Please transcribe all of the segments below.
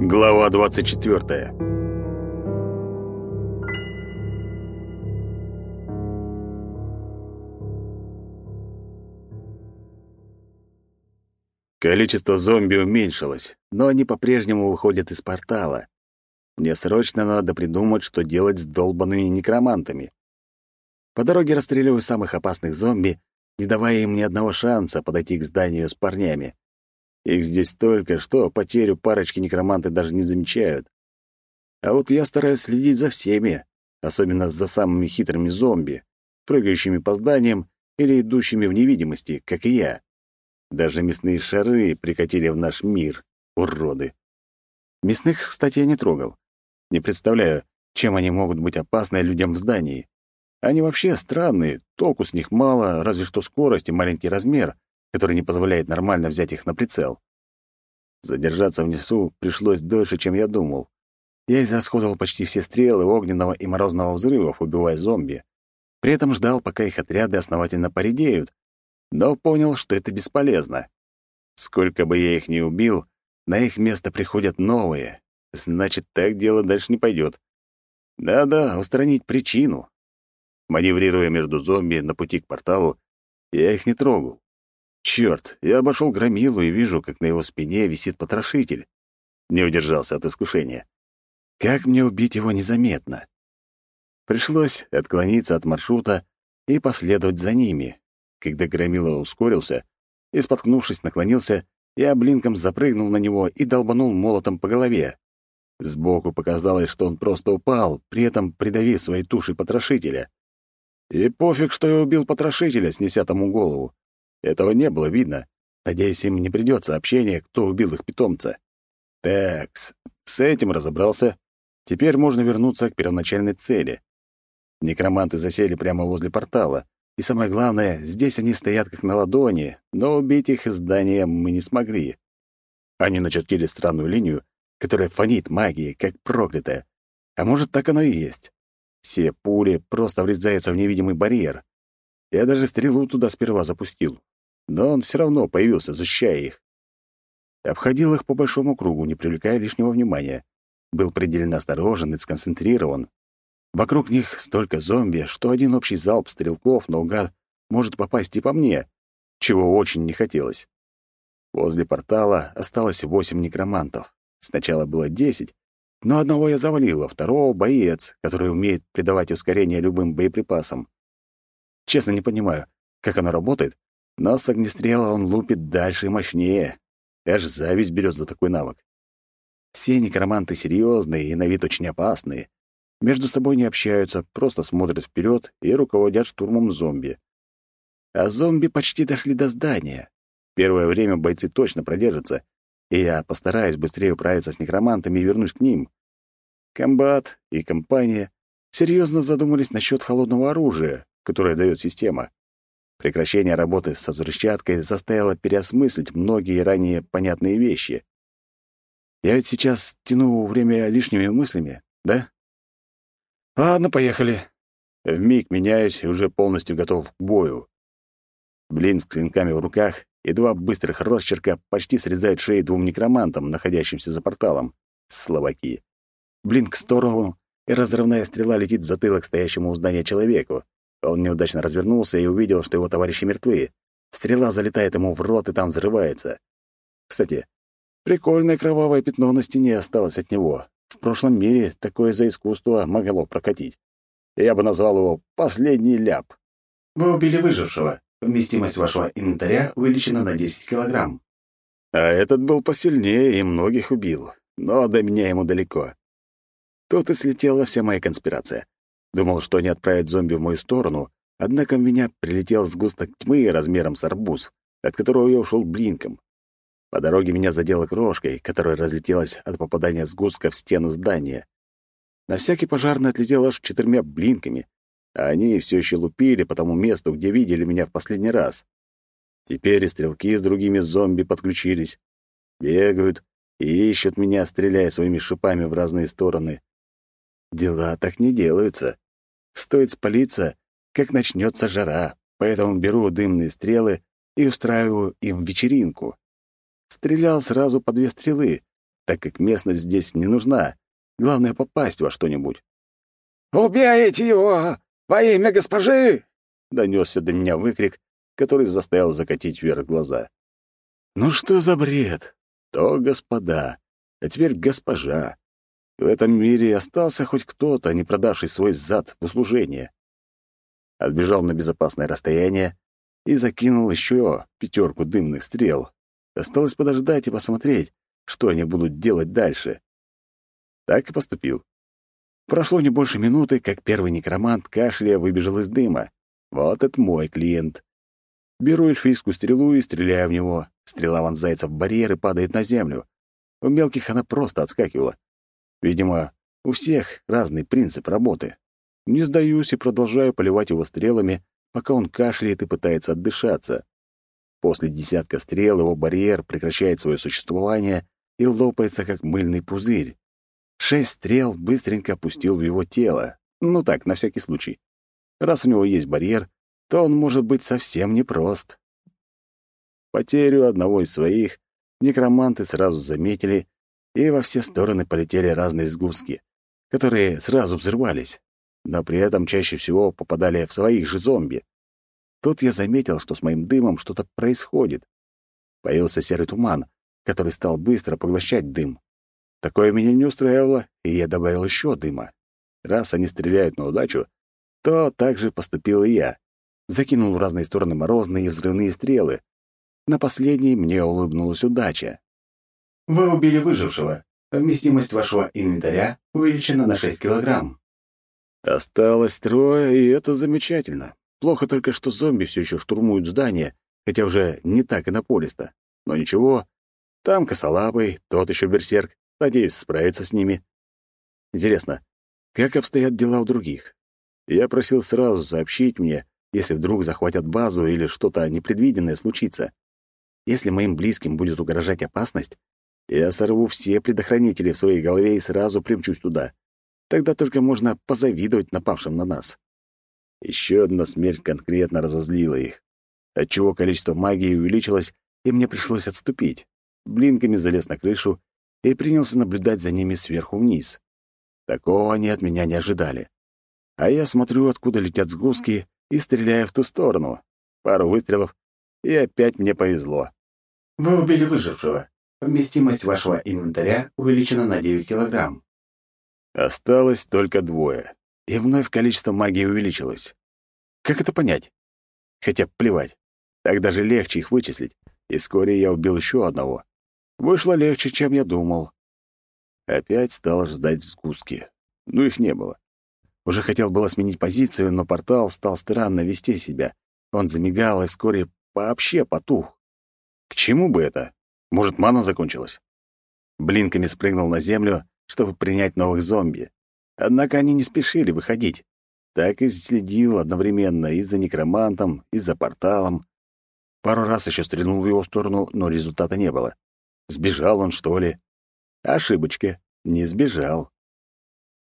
Глава 24. Количество зомби уменьшилось, но они по-прежнему выходят из портала. Мне срочно надо придумать, что делать с долбанными некромантами. По дороге расстреливаю самых опасных зомби, не давая им ни одного шанса подойти к зданию с парнями. Их здесь столько, что потерю парочки некроманты даже не замечают. А вот я стараюсь следить за всеми, особенно за самыми хитрыми зомби, прыгающими по зданиям или идущими в невидимости, как и я. Даже мясные шары прикатили в наш мир, уроды. Мясных, кстати, я не трогал. Не представляю, чем они могут быть опасны людям в здании. Они вообще странные, толку с них мало, разве что скорость и маленький размер, который не позволяет нормально взять их на прицел. Задержаться внизу пришлось дольше, чем я думал. Я израсходовал почти все стрелы огненного и морозного взрывов, убивая зомби. При этом ждал, пока их отряды основательно поредеют, но понял, что это бесполезно. Сколько бы я их ни убил, на их место приходят новые. Значит, так дело дальше не пойдет. Да-да, устранить причину. Маневрируя между зомби на пути к порталу, я их не трогал. Черт, я обошел громилу и вижу, как на его спине висит потрошитель. Не удержался от искушения. Как мне убить его незаметно? Пришлось отклониться от маршрута и последовать за ними. Когда громила ускорился и, споткнувшись, наклонился, я блинком запрыгнул на него и долбанул молотом по голове. Сбоку показалось, что он просто упал, при этом придавив своей тушей потрошителя. И пофиг, что я убил потрошителя, снеся тому голову. Этого не было видно. Надеюсь, им не придет сообщение, кто убил их питомца. Такс, с этим разобрался. Теперь можно вернуться к первоначальной цели. Некроманты засели прямо возле портала. И самое главное, здесь они стоят как на ладони, но убить их из здания мы не смогли. Они начертили странную линию, которая фонит магией, как проклятая. А может, так оно и есть. Все пули просто врезаются в невидимый барьер. Я даже стрелу туда сперва запустил. Но он все равно появился, защищая их. Обходил их по большому кругу, не привлекая лишнего внимания. Был предельно осторожен и сконцентрирован. Вокруг них столько зомби, что один общий залп стрелков наугад может попасть и по мне, чего очень не хотелось. Возле портала осталось восемь некромантов. Сначала было десять, но одного я завалил, а второго — боец, который умеет придавать ускорение любым боеприпасам. Честно не понимаю, как оно работает, но с огнестрела он лупит дальше и мощнее. Аж зависть берет за такой навык. Все некроманты серьезные и на вид очень опасные. Между собой не общаются, просто смотрят вперед и руководят штурмом зомби. А зомби почти дошли до здания. Первое время бойцы точно продержатся, и я постараюсь быстрее управиться с некромантами и вернусь к ним. Комбат и компания серьезно задумались насчет холодного оружия, которое дает система. Прекращение работы со взрывчаткой заставило переосмыслить многие ранее понятные вещи. Я ведь сейчас тяну время лишними мыслями, да? Ладно, поехали. Вмиг меняюсь и уже полностью готов к бою. Блин с клинками в руках и два быстрых росчерка почти срезают шеи двум некромантам, находящимся за порталом. Словаки. Блин к сторону, и разрывная стрела летит в затылок стоящему у здания человеку. Он неудачно развернулся и увидел, что его товарищи мертвы. Стрела залетает ему в рот и там взрывается. Кстати, прикольное кровавое пятно на стене осталось от него. В прошлом мире такое за искусство могло прокатить. Я бы назвал его «последний ляп». Вы убили выжившего. Вместимость вашего инвентаря увеличена на 10 килограмм. А этот был посильнее и многих убил, но до меня ему далеко. Тут и слетела вся моя конспирация. Думал, что они отправят зомби в мою сторону, однако в меня прилетел сгусток тьмы размером с арбуз, от которого я ушел блинком. По дороге меня задело крошкой, которая разлетелась от попадания сгустка в стену здания. На всякий пожарный отлетел аж четырьмя блинками, а они все еще лупили по тому месту, где видели меня в последний раз. Теперь и стрелки с другими зомби подключились. Бегают и ищут меня, стреляя своими шипами в разные стороны. Дела так не делаются. Стоит спалиться, как начнется жара, поэтому беру дымные стрелы и устраиваю им вечеринку. Стрелял сразу по две стрелы, так как местность здесь не нужна. Главное — попасть во что-нибудь. «Убейте его! Во имя госпожи!» — донесся до меня выкрик, который заставил закатить вверх глаза. «Ну что за бред? То господа, а теперь госпожа. В этом мире остался хоть кто-то, не продавший свой зад в услужение. Отбежал на безопасное расстояние и закинул еще пятерку дымных стрел. Осталось подождать и посмотреть, что они будут делать дальше. Так и поступил. Прошло не больше минуты, как первый некромант кашляя выбежал из дыма. Вот это мой клиент. Беру эльфийскую стрелу и стреляю в него. Стрела вонзается в барьер и падает на землю. У мелких она просто отскакивала. Видимо, у всех разный принцип работы. Не сдаюсь и продолжаю поливать его стрелами, пока он кашляет и пытается отдышаться. После десятка стрел его барьер прекращает свое существование и лопается, как мыльный пузырь. Шесть стрел быстренько опустил в его тело. Ну так, на всякий случай. Раз у него есть барьер, то он может быть совсем непрост. Потерю одного из своих некроманты сразу заметили, и во все стороны полетели разные сгустки, которые сразу взрывались, но при этом чаще всего попадали в своих же зомби. Тут я заметил, что с моим дымом что-то происходит. Появился серый туман, который стал быстро поглощать дым. Такое меня не устраивало, и я добавил еще дыма. Раз они стреляют на удачу, то так же поступил и я. Закинул в разные стороны морозные и взрывные стрелы. На последней мне улыбнулась удача. Вы убили выжившего. Вместимость вашего инвентаря увеличена на 6 килограмм. Осталось трое, и это замечательно. Плохо только, что зомби все еще штурмуют здание, хотя уже не так и напористо. Но ничего, там косолапый, тот еще берсерк. Надеюсь, справиться с ними. Интересно, как обстоят дела у других? Я просил сразу сообщить мне, если вдруг захватят базу или что-то непредвиденное случится. Если моим близким будет угрожать опасность, я сорву все предохранители в своей голове и сразу примчусь туда. Тогда только можно позавидовать напавшим на нас. Еще одна смерть конкретно разозлила их, отчего количество магии увеличилось, и мне пришлось отступить. Блинками залез на крышу и принялся наблюдать за ними сверху вниз. Такого они от меня не ожидали. А я смотрю, откуда летят сгустки, и стреляю в ту сторону. Пару выстрелов, и опять мне повезло. Вы убили выжившего. Вместимость вашего инвентаря увеличена на 9 килограмм. Осталось только двое, и вновь количество магии увеличилось. Как это понять? Хотя плевать. Так даже легче их вычислить, и вскоре я убил еще одного. Вышло легче, чем я думал. Опять стал ждать сгустки. Но их не было. Уже хотел было сменить позицию, но портал стал странно вести себя. Он замигал и вскоре вообще потух. К чему бы это? Может, мана закончилась? Блинками спрыгнул на землю, чтобы принять новых зомби. Однако они не спешили выходить. Так и следил одновременно и за некромантом, и за порталом. Пару раз еще стрельнул в его сторону, но результата не было. Сбежал он, что ли? Ошибочка. Не сбежал.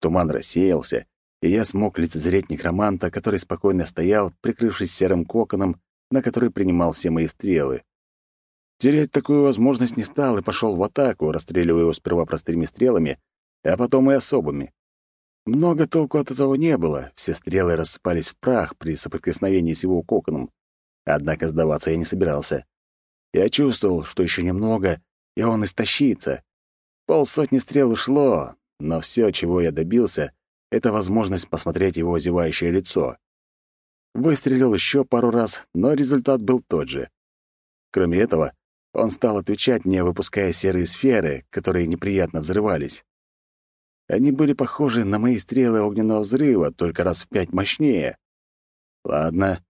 Туман рассеялся, и я смог лицезреть некроманта, который спокойно стоял, прикрывшись серым коконом, на который принимал все мои стрелы. Терять такую возможность не стал и пошел в атаку, расстреливая его сперва простыми стрелами, а потом и особыми. Много толку от этого не было, все стрелы рассыпались в прах при соприкосновении с его коконом. Однако сдаваться я не собирался. Я чувствовал, что еще немного, и он истощится. Полсотни стрел ушло, но все, чего я добился, — это возможность посмотреть его зевающее лицо. Выстрелил еще пару раз, но результат был тот же. Кроме этого, он стал отвечать мне, выпуская серые сферы, которые неприятно взрывались. Они были похожи на мои стрелы огненного взрыва, только раз в пять мощнее. Ладно,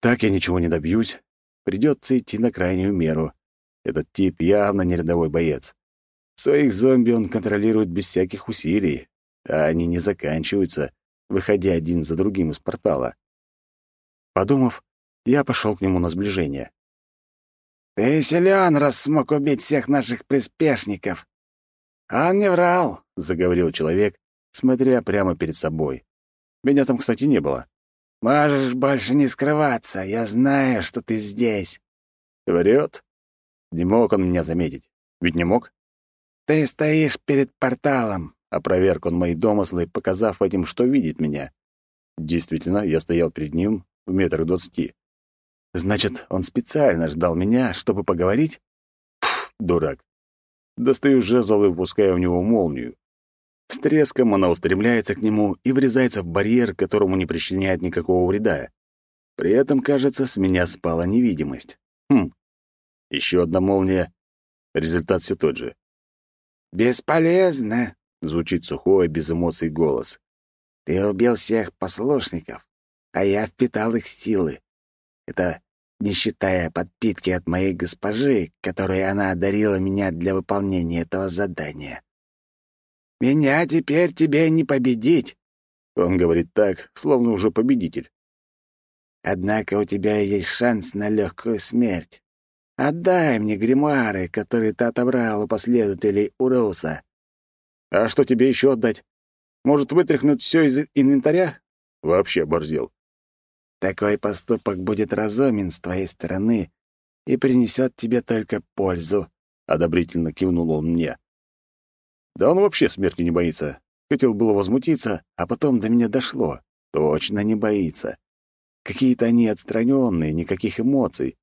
так я ничего не добьюсь. Придется идти на крайнюю меру. Этот тип явно не рядовой боец. Своих зомби он контролирует без всяких усилий, а они не заканчиваются, выходя один за другим из портала. Подумав, я пошел к нему на сближение. «Ты силен, раз смог убить всех наших приспешников!» «Он не врал», — заговорил человек, смотря прямо перед собой. Меня там, кстати, не было. «Можешь больше не скрываться, я знаю, что ты здесь». Врет? Не мог он меня заметить. Ведь не мог? «Ты стоишь перед порталом», — опроверг он мои домыслы, показав этим, что видит меня. Действительно, я стоял перед ним в метрах двадцати. Значит, он специально ждал меня, чтобы поговорить? Пф, дурак. Достаю жезл и выпускаю в него молнию. С треском она устремляется к нему и врезается в барьер, которому не причиняет никакого вреда. При этом, кажется, с меня спала невидимость. Хм. Еще одна молния. Результат все тот же. «Бесполезно», — звучит сухой, без эмоций голос. «Ты убил всех послушников, а я впитал их силы. Это не считая подпитки от моей госпожи, которой она одарила меня для выполнения этого задания. «Меня теперь тебе не победить!» Он говорит так, словно уже победитель. «Однако у тебя есть шанс на легкую смерть. Отдай мне гримуары, которые ты отобрал у последователей Уруса». «А что тебе еще отдать? Может, вытряхнуть все из инвентаря?» Вообще оборзел. Такой поступок будет разумен с твоей стороны и принесет тебе только пользу», — одобрительно кивнул он мне. «Да он вообще смерти не боится. Хотел было возмутиться, а потом до меня дошло. Точно не боится. Какие-то они отстраненные, никаких эмоций.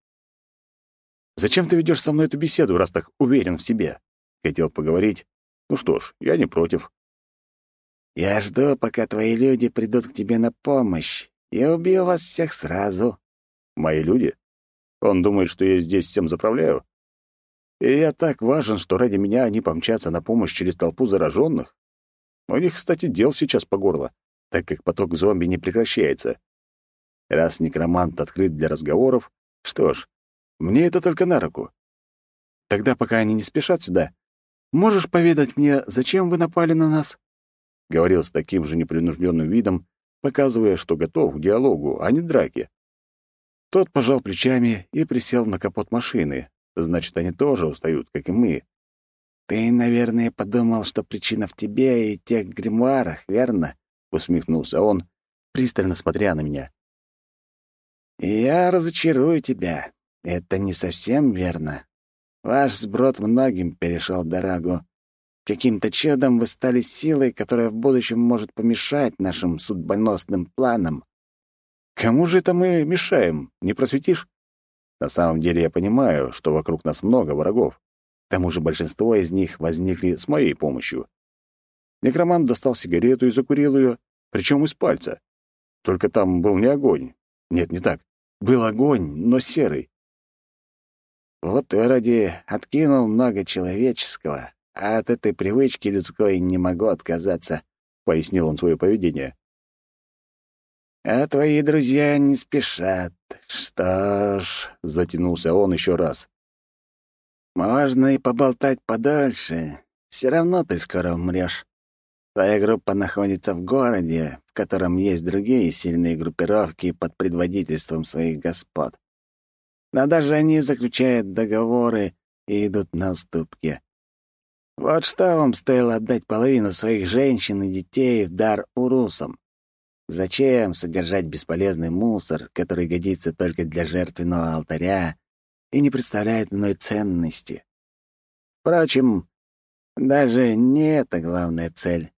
Зачем ты ведешь со мной эту беседу, раз так уверен в себе? Хотел поговорить. Ну что ж, я не против. Я жду, пока твои люди придут к тебе на помощь, я убью вас всех сразу. Мои люди? Он думает, что я здесь всем заправляю? И я так важен, что ради меня они помчатся на помощь через толпу зараженных? У них, кстати, дел сейчас по горло, так как поток зомби не прекращается. Раз некромант открыт для разговоров, что ж, мне это только на руку. Тогда, пока они не спешат сюда, можешь поведать мне, зачем вы напали на нас?» Говорил с таким же непринужденным видом, показывая, что готов к диалогу, а не драке. Тот пожал плечами и присел на капот машины. Значит, они тоже устают, как и мы. «Ты, наверное, подумал, что причина в тебе и тех гримуарах, верно?» — усмехнулся он, пристально смотря на меня. «Я разочарую тебя. Это не совсем верно. Ваш сброд многим перешел дорогу. Каким-то чудом вы стали силой, которая в будущем может помешать нашим судьбоносным планам. Кому же это мы мешаем, не просветишь? На самом деле я понимаю, что вокруг нас много врагов. К тому же большинство из них возникли с моей помощью. Некромант достал сигарету и закурил ее, причем из пальца. Только там был не огонь. Нет, не так. Был огонь, но серый. Вот вроде откинул много человеческого, а от этой привычки людской не могу отказаться», — пояснил он свое поведение. «А твои друзья не спешат. Что ж...» — затянулся он еще раз. «Можно и поболтать подольше. Все равно ты скоро умрешь. Твоя группа находится в городе, в котором есть другие сильные группировки под предводительством своих господ. Но даже они заключают договоры и идут на уступки. Вот что вам стоило отдать половину своих женщин и детей в дар урусам? Зачем содержать бесполезный мусор, который годится только для жертвенного алтаря и не представляет иной ценности? Впрочем, даже не это главная цель.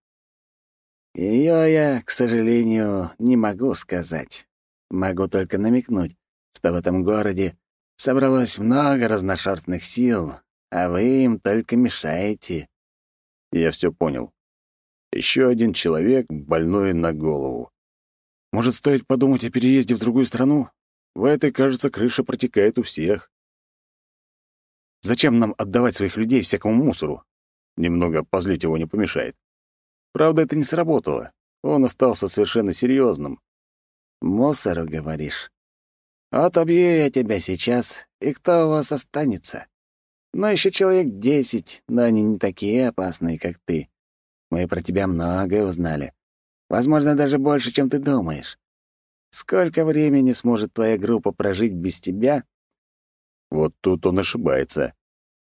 Ее я, к сожалению, не могу сказать. Могу только намекнуть, что в этом городе собралось много разношерстных сил, а вы им только мешаете». Я все понял. Еще один человек, больной на голову. Может, стоит подумать о переезде в другую страну? В этой, кажется, крыша протекает у всех. Зачем нам отдавать своих людей всякому мусору? Немного позлить его не помешает. Правда, это не сработало. Он остался совершенно серьезным. «Мусору, говоришь? Вот обью я тебя сейчас, и кто у вас останется? Но еще человек десять, но они не такие опасные, как ты. Мы про тебя многое узнали. Возможно, даже больше, чем ты думаешь. Сколько времени сможет твоя группа прожить без тебя? Вот тут он ошибается.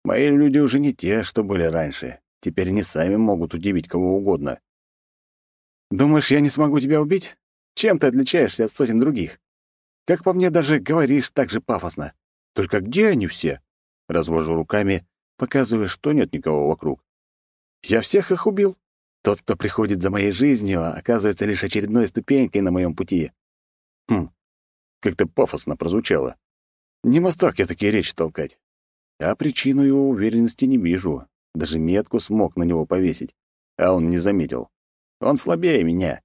Мои люди уже не те, что были раньше. Теперь они сами могут удивить кого угодно. Думаешь, я не смогу тебя убить? Чем ты отличаешься от сотен других? Как по мне, даже говоришь так же пафосно. Только где они все? Развожу руками, показывая, что нет никого вокруг. Я всех их убил. Тот, кто приходит за моей жизнью, оказывается лишь очередной ступенькой на моем пути. Хм, как-то пафосно прозвучало. Не мостак я такие речи толкать. А причину его уверенности не вижу. Даже метку смог на него повесить, а он не заметил. Он слабее меня.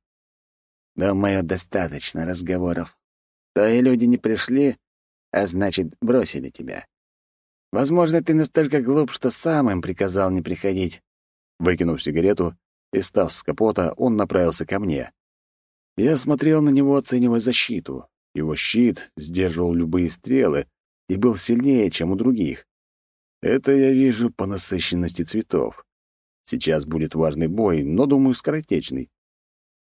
Думаю, достаточно разговоров. Твои люди не пришли, а значит, бросили тебя. Возможно, ты настолько глуп, что сам им приказал не приходить. Выкинув сигарету, и, встав с капота, он направился ко мне. Я смотрел на него, оценивая защиту. Его щит сдерживал любые стрелы и был сильнее, чем у других. Это я вижу по насыщенности цветов. Сейчас будет важный бой, но, думаю, скоротечный.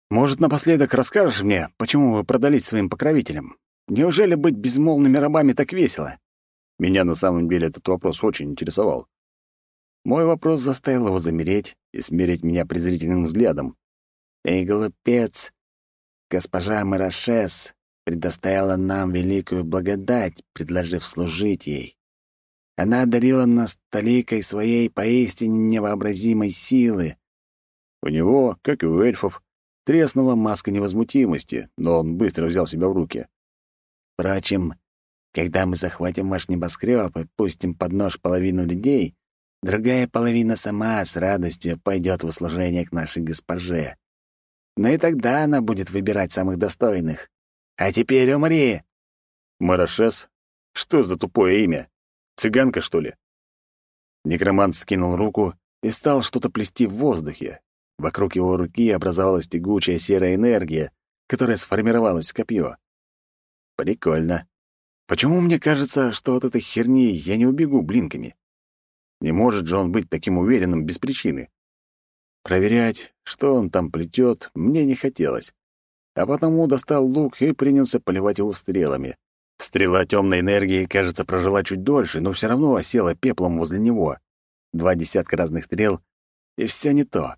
Может, напоследок расскажешь мне, почему вы продались своим покровителям? Неужели быть безмолвными рабами так весело? Меня на самом деле этот вопрос очень интересовал. Мой вопрос заставил его замереть и смерить меня презрительным взглядом. «Ты глупец. Госпожа Марашес предоставила нам великую благодать, предложив служить ей. Она одарила нас толикой своей поистине невообразимой силы». У него, как и у эльфов, треснула маска невозмутимости, но он быстро взял себя в руки. «Впрочем, когда мы захватим ваш небоскреб и пустим под нож половину людей, Другая половина сама с радостью пойдет в услужение к нашей госпоже. Но и тогда она будет выбирать самых достойных. А теперь умри!» «Марашес? Что за тупое имя? Цыганка, что ли?» Некромант скинул руку и стал что-то плести в воздухе. Вокруг его руки образовалась тягучая серая энергия, которая сформировалась в копье. Прикольно. Почему мне кажется, что от этой херни я не убегу блинками? Не может же он быть таким уверенным без причины. Проверять, что он там плетет, мне не хотелось. А потому достал лук и принялся поливать его стрелами. Стрела темной энергии, кажется, прожила чуть дольше, но все равно осела пеплом возле него. Два десятка разных стрел, и все не то.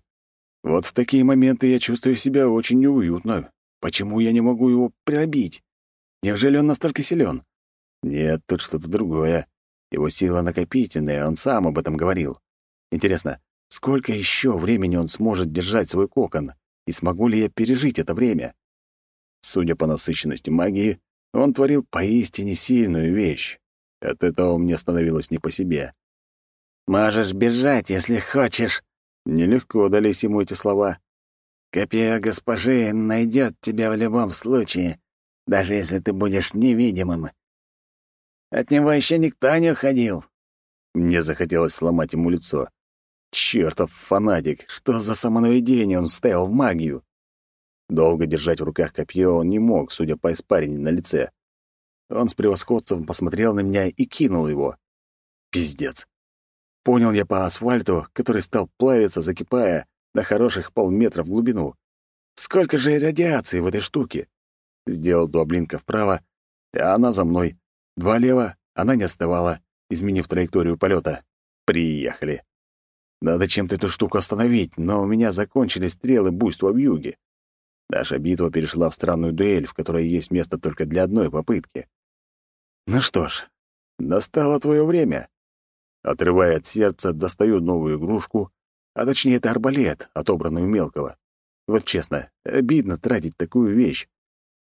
Вот в такие моменты я чувствую себя очень неуютно. Почему я не могу его пробить? Неужели он настолько силен? Нет, тут что-то другое. Его сила накопительная, он сам об этом говорил. Интересно, сколько еще времени он сможет держать свой кокон, и смогу ли я пережить это время? Судя по насыщенности магии, он творил поистине сильную вещь. От этого мне становилось не по себе. «Можешь бежать, если хочешь». Нелегко дались ему эти слова. «Копье госпожи найдет тебя в любом случае, даже если ты будешь невидимым. От него еще никто не уходил». Мне захотелось сломать ему лицо. Чертов фанатик, что за самонаведение он вставил в магию? Долго держать в руках копье он не мог, судя по испарине на лице. Он с превосходством посмотрел на меня и кинул его. Пиздец. Понял я по асфальту, который стал плавиться, закипая на хороших полметра в глубину. Сколько же радиации в этой штуке? Сделал два вправо, а она за мной. Два лево, она не отставала, изменив траекторию полета. Приехали. Надо чем-то эту штуку остановить, но у меня закончились стрелы буйства в юге. Наша битва перешла в странную дуэль, в которой есть место только для одной попытки. Ну что ж, настало твое время. Отрывая от сердца, достаю новую игрушку, а точнее это арбалет, отобранный у мелкого. Вот честно, обидно тратить такую вещь.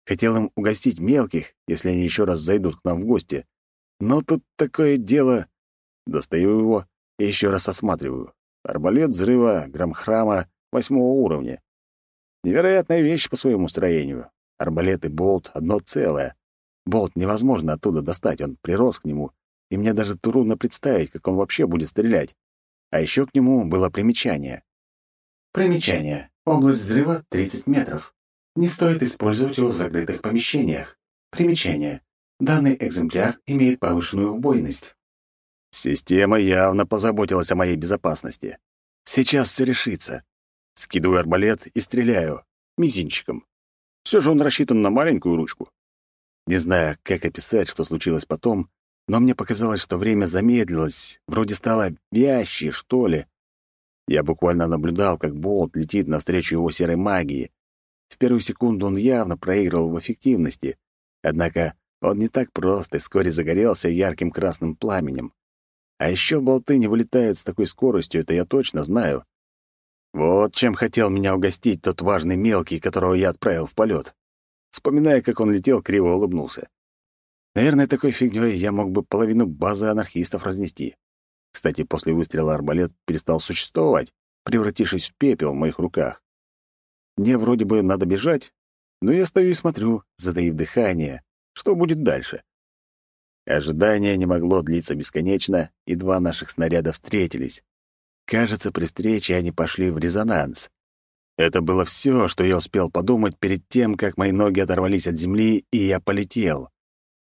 Хотел им угостить мелких, если они еще раз зайдут к нам в гости. Но тут такое дело... Достаю его и еще раз осматриваю. Арбалет взрыва грамхрама восьмого уровня. Невероятная вещь по своему строению. Арбалет и болт — одно целое. Болт невозможно оттуда достать, он прирос к нему, и мне даже трудно представить, как он вообще будет стрелять. А еще к нему было примечание. Примечание. Область взрыва — 30 метров. Не стоит использовать его в закрытых помещениях. Примечание. Данный экземпляр имеет повышенную убойность. Система явно позаботилась о моей безопасности. Сейчас все решится. Скидываю арбалет и стреляю. Мизинчиком. Все же он рассчитан на маленькую ручку. Не знаю, как описать, что случилось потом, но мне показалось, что время замедлилось, вроде стало вяще, что ли. Я буквально наблюдал, как болт летит навстречу его серой магии, в первую секунду он явно проигрывал в эффективности, однако он не так прост и вскоре загорелся ярким красным пламенем. А еще болты не вылетают с такой скоростью, это я точно знаю. Вот чем хотел меня угостить тот важный мелкий, которого я отправил в полет. Вспоминая, как он летел, криво улыбнулся. Наверное, такой фигнёй я мог бы половину базы анархистов разнести. Кстати, после выстрела арбалет перестал существовать, превратившись в пепел в моих руках. Мне вроде бы надо бежать, но я стою и смотрю, затаив дыхание, что будет дальше. Ожидание не могло длиться бесконечно, и два наших снаряда встретились. Кажется, при встрече они пошли в резонанс. Это было все, что я успел подумать перед тем, как мои ноги оторвались от земли, и я полетел.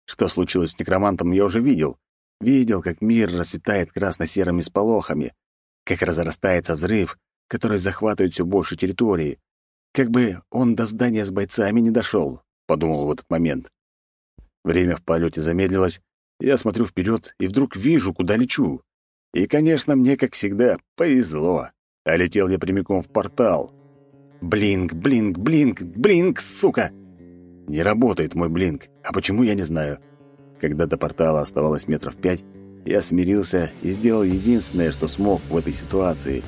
Что случилось с некромантом, я уже видел. Видел, как мир расцветает красно-серыми сполохами, как разрастается взрыв, который захватывает все больше территории. Как бы он до здания с бойцами не дошел, подумал в этот момент. Время в полете замедлилось, я смотрю вперед и вдруг вижу, куда лечу. И, конечно, мне, как всегда, повезло. А летел я прямиком в портал. Блинк, блинк, блинк, блинк, сука! Не работает мой блинк. А почему, я не знаю. Когда до портала оставалось метров пять, я смирился и сделал единственное, что смог в этой ситуации.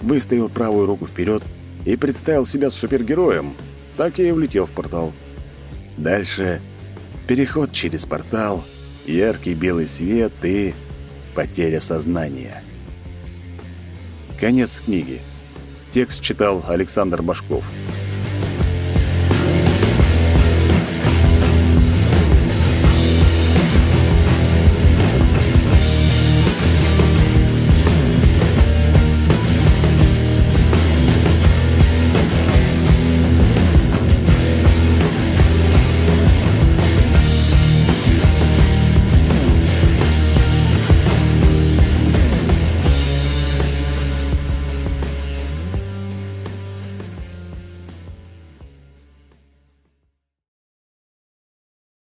Выставил правую руку вперед и представил себя супергероем. Так я и влетел в портал. Дальше переход через портал, яркий белый свет и потеря сознания. Конец книги. Текст читал Александр Башков.